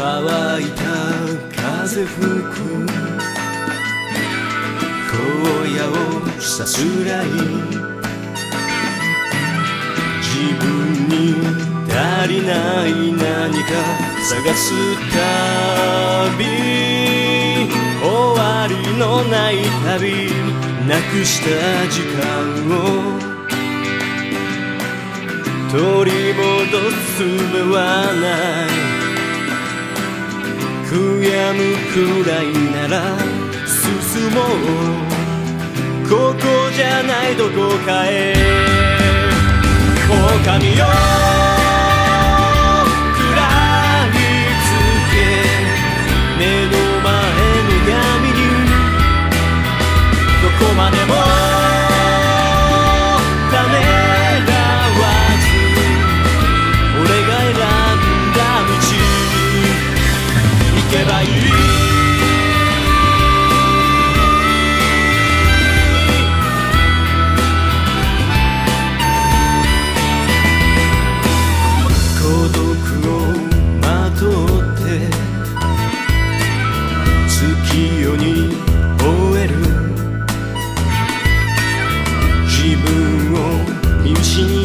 乾いた風吹く荒野をさすらい自分に足りない何か探す旅終わりのない旅なくした時間を取り戻す術はない悔やむくらいなら進もうここじゃないどこかへ狼よ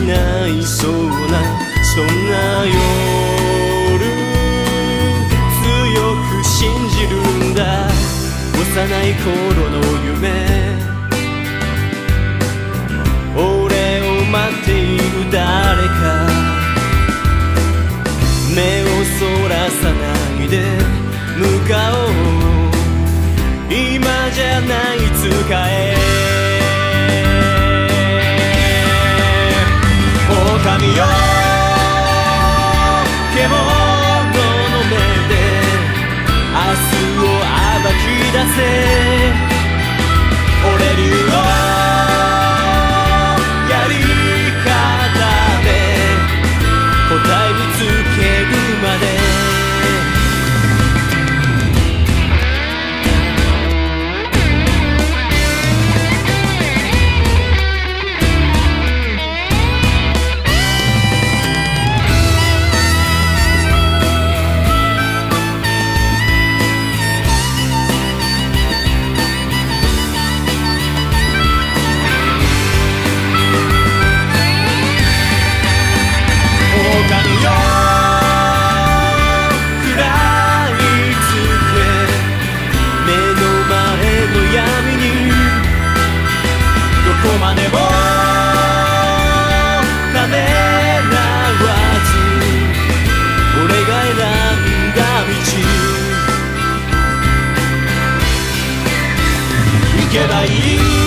見失いそうなそんな夜強く信じるんだ。幼い頃の夢。俺を待っている誰か。目をそらさないで。向かおう今じゃないつか fazer. こまでもためらわず俺が選んだ道行けばいい